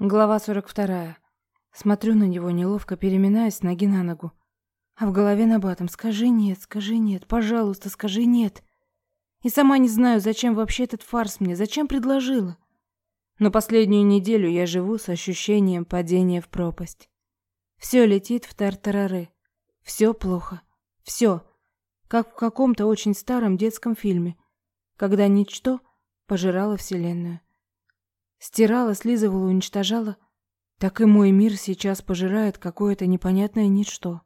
Глава 42. Смотрю на него, неловко переминаясь с ноги на ногу. А в голове набатом «Скажи нет, скажи нет, пожалуйста, скажи нет». И сама не знаю, зачем вообще этот фарс мне, зачем предложила. Но последнюю неделю я живу с ощущением падения в пропасть. Все летит в тартарары. Все плохо. Все. Как в каком-то очень старом детском фильме, когда ничто пожирало Вселенную. Стирала, слизывала, уничтожала. Так и мой мир сейчас пожирает какое-то непонятное ничто.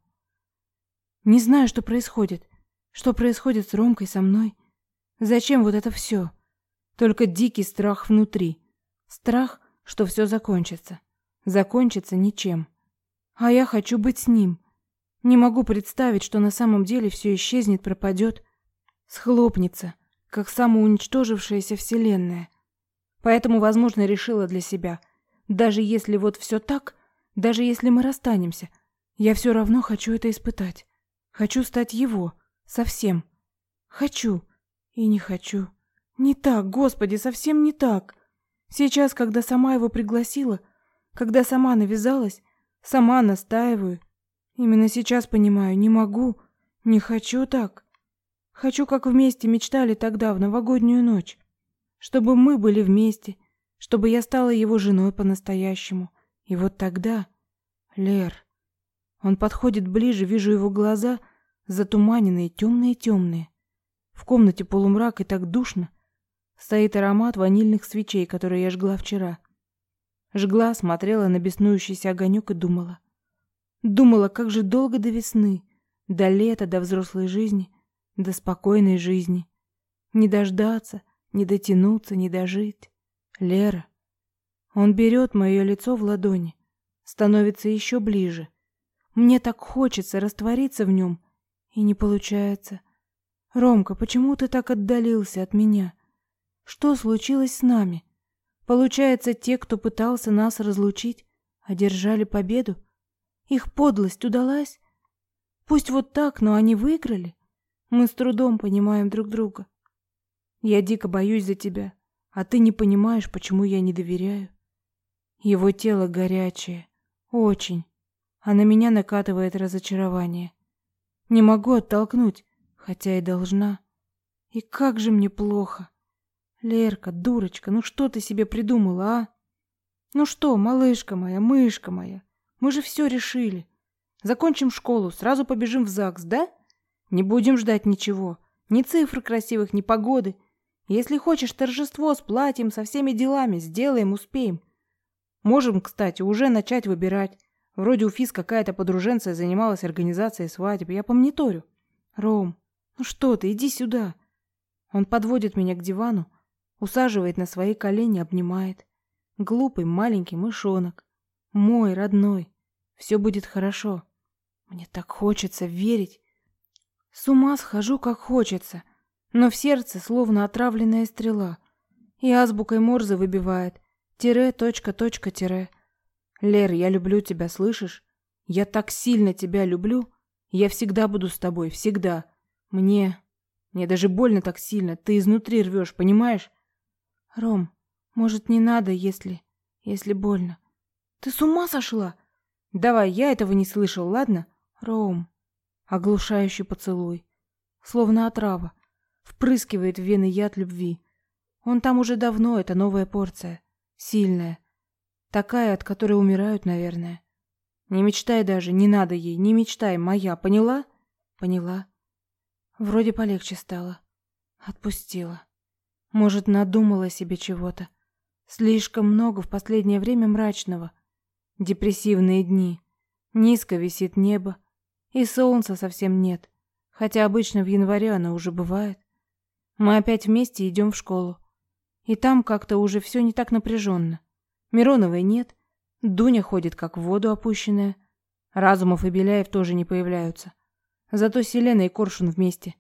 Не знаю, что происходит. Что происходит с Ромкой со мной? Зачем вот это все? Только дикий страх внутри. Страх, что все закончится. Закончится ничем. А я хочу быть с ним. Не могу представить, что на самом деле все исчезнет, пропадет, схлопнется, как самоуничтожившаяся вселенная. Поэтому, возможно, решила для себя. Даже если вот все так, даже если мы расстанемся, я все равно хочу это испытать. Хочу стать его. Совсем. Хочу. И не хочу. Не так, Господи, совсем не так. Сейчас, когда сама его пригласила, когда сама навязалась, сама настаиваю. Именно сейчас понимаю, не могу, не хочу так. Хочу, как вместе мечтали тогда, в новогоднюю ночь чтобы мы были вместе, чтобы я стала его женой по-настоящему. И вот тогда... Лер... Он подходит ближе, вижу его глаза, затуманенные, темные-темные. В комнате полумрак и так душно. Стоит аромат ванильных свечей, которые я жгла вчера. Жгла, смотрела на беснующийся огонек и думала. Думала, как же долго до весны, до лета, до взрослой жизни, до спокойной жизни. Не дождаться — не дотянуться, не дожить. Лера. Он берет мое лицо в ладони, становится еще ближе. Мне так хочется раствориться в нем, и не получается. Ромка, почему ты так отдалился от меня? Что случилось с нами? Получается, те, кто пытался нас разлучить, одержали победу? Их подлость удалась? Пусть вот так, но они выиграли. Мы с трудом понимаем друг друга. Я дико боюсь за тебя, а ты не понимаешь, почему я не доверяю. Его тело горячее, очень, а на меня накатывает разочарование. Не могу оттолкнуть, хотя и должна. И как же мне плохо. Лерка, дурочка, ну что ты себе придумала, а? Ну что, малышка моя, мышка моя, мы же все решили. Закончим школу, сразу побежим в ЗАГС, да? Не будем ждать ничего, ни цифр красивых, ни погоды, если хочешь торжество с платьем, со всеми делами, сделаем, успеем. Можем, кстати, уже начать выбирать. Вроде у Физ какая-то подруженция занималась организацией свадьбы. Я помониторю. Ром, ну что ты, иди сюда. Он подводит меня к дивану, усаживает на свои колени, обнимает. Глупый маленький мышонок. Мой, родной. Все будет хорошо. Мне так хочется верить. С ума схожу, как хочется но в сердце словно отравленная стрела. И азбукой Морзе выбивает. Тире, точка, точка, тире. Лер, я люблю тебя, слышишь? Я так сильно тебя люблю. Я всегда буду с тобой, всегда. Мне... Мне даже больно так сильно. Ты изнутри рвешь, понимаешь? Ром, может, не надо, если... Если больно. Ты с ума сошла? Давай, я этого не слышал, ладно? Ром. Оглушающий поцелуй. Словно отрава впрыскивает в вены яд любви. Он там уже давно, это новая порция. Сильная. Такая, от которой умирают, наверное. Не мечтай даже, не надо ей, не мечтай, моя, поняла? Поняла. Вроде полегче стало. Отпустила. Может, надумала себе чего-то. Слишком много в последнее время мрачного. Депрессивные дни. Низко висит небо. И солнца совсем нет. Хотя обычно в январе оно уже бывает. Мы опять вместе идем в школу. И там как-то уже все не так напряженно. Мироновой нет. Дуня ходит как в воду опущенная. Разумов и Беляев тоже не появляются. Зато Селена и Коршун вместе.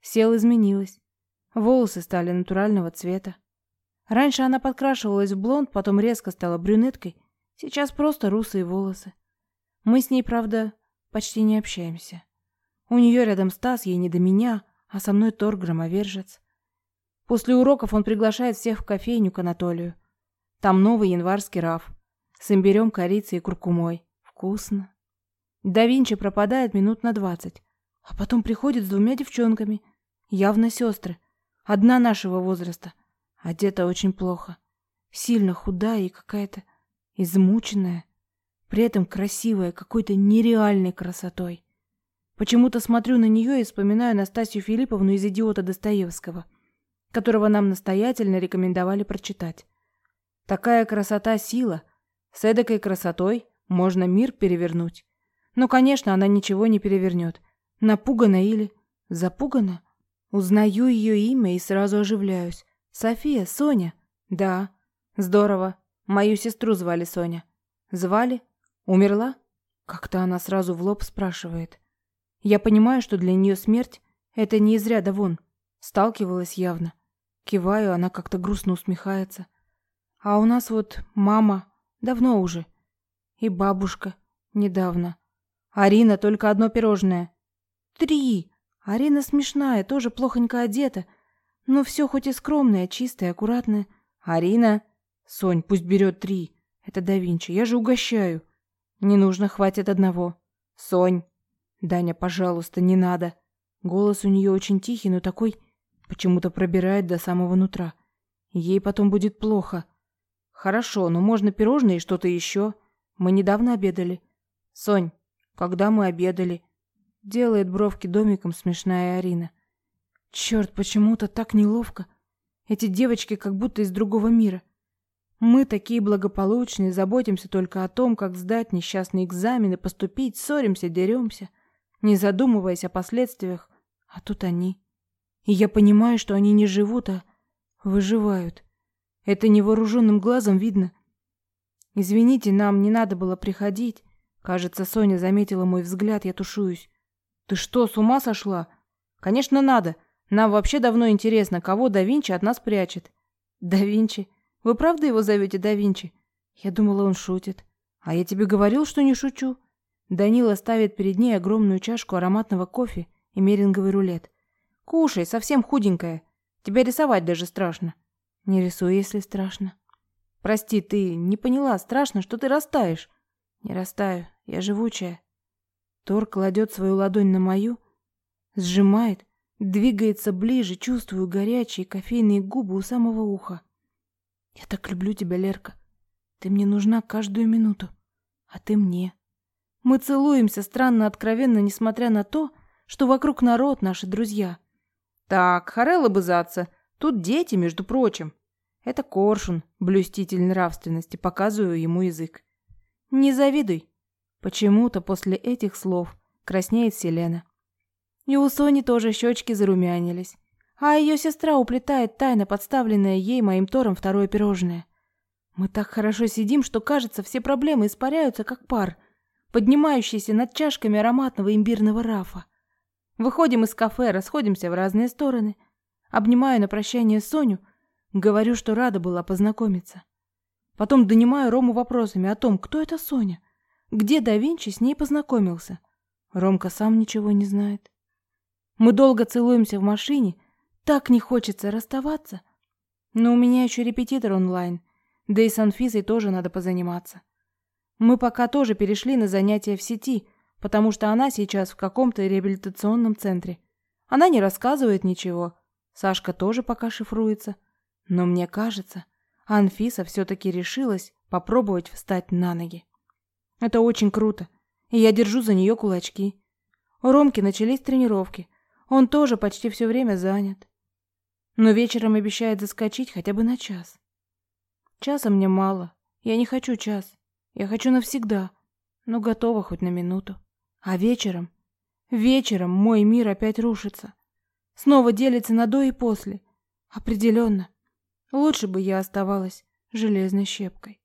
Сел изменилась. Волосы стали натурального цвета. Раньше она подкрашивалась в блонд, потом резко стала брюнеткой. Сейчас просто русые волосы. Мы с ней, правда, почти не общаемся. У нее рядом Стас, ей не до меня, а со мной Тор Громовержец. После уроков он приглашает всех в кофейню к Анатолию. Там новый январский раф. С имбирем, корицей и куркумой. Вкусно. Да Винчи пропадает минут на двадцать. А потом приходит с двумя девчонками. Явно сестры. Одна нашего возраста. Одета очень плохо. Сильно худая и какая-то измученная. При этом красивая, какой-то нереальной красотой. Почему-то смотрю на нее и вспоминаю Настасью Филипповну из «Идиота Достоевского», которого нам настоятельно рекомендовали прочитать. Такая красота – сила. С эдакой красотой можно мир перевернуть. Но, конечно, она ничего не перевернет. Напугана или запугана? Узнаю ее имя и сразу оживляюсь. София, Соня. Да. Здорово. Мою сестру звали Соня. Звали? Умерла? Как-то она сразу в лоб спрашивает. Я понимаю, что для нее смерть — это не из ряда вон. Сталкивалась явно. Киваю, она как-то грустно усмехается. А у нас вот мама давно уже. И бабушка недавно. Арина только одно пирожное. Три. Арина смешная, тоже плохонько одета. Но все хоть и скромное, чистое, аккуратное. Арина. Сонь, пусть берет три. Это да Винчи, я же угощаю. Не нужно, хватит одного. Сонь. Даня, пожалуйста, не надо. Голос у нее очень тихий, но такой почему-то пробирает до самого нутра. Ей потом будет плохо. Хорошо, но можно пирожные и что-то еще. Мы недавно обедали. Сонь, когда мы обедали? Делает бровки домиком смешная Арина. Черт, почему-то так неловко. Эти девочки как будто из другого мира. Мы такие благополучные, заботимся только о том, как сдать несчастные экзамены, поступить, ссоримся, деремся не задумываясь о последствиях. А тут они. И я понимаю, что они не живут, а выживают. Это невооруженным глазом видно. Извините, нам не надо было приходить. Кажется, Соня заметила мой взгляд, я тушуюсь. Ты что, с ума сошла? Конечно, надо. Нам вообще давно интересно, кого да Винчи от нас прячет. Да Винчи? Вы правда его зовете да Винчи? Я думала, он шутит. А я тебе говорил, что не шучу. Данила ставит перед ней огромную чашку ароматного кофе и меринговый рулет. «Кушай, совсем худенькая. Тебя рисовать даже страшно». «Не рисуй, если страшно». «Прости, ты не поняла, страшно, что ты растаешь». «Не растаю, я живучая». Тор кладет свою ладонь на мою, сжимает, двигается ближе, чувствую горячие кофейные губы у самого уха. «Я так люблю тебя, Лерка. Ты мне нужна каждую минуту, а ты мне». Мы целуемся странно откровенно, несмотря на то, что вокруг народ, наши друзья. Так, Харелла бызаться. Тут дети, между прочим. Это Коршун, блюститель нравственности, показываю ему язык. Не завидуй. Почему-то после этих слов краснеет Селена. И у Сони тоже щечки зарумянились. А ее сестра уплетает тайно подставленное ей моим Тором второе пирожное. Мы так хорошо сидим, что, кажется, все проблемы испаряются, как пар — поднимающийся над чашками ароматного имбирного рафа. Выходим из кафе, расходимся в разные стороны. Обнимаю на прощание Соню, говорю, что рада была познакомиться. Потом донимаю Рому вопросами о том, кто это Соня, где да Винчи с ней познакомился. Ромка сам ничего не знает. Мы долго целуемся в машине, так не хочется расставаться. Но у меня еще репетитор онлайн, да и с Анфисой тоже надо позаниматься. Мы пока тоже перешли на занятия в сети, потому что она сейчас в каком-то реабилитационном центре. Она не рассказывает ничего. Сашка тоже пока шифруется. Но мне кажется, Анфиса все-таки решилась попробовать встать на ноги. Это очень круто, и я держу за нее кулачки. У Ромки начались тренировки. Он тоже почти все время занят. Но вечером обещает заскочить хотя бы на час. Часа мне мало. Я не хочу час. Я хочу навсегда, но готова хоть на минуту. А вечером, вечером мой мир опять рушится. Снова делится на до и после. Определенно. Лучше бы я оставалась железной щепкой.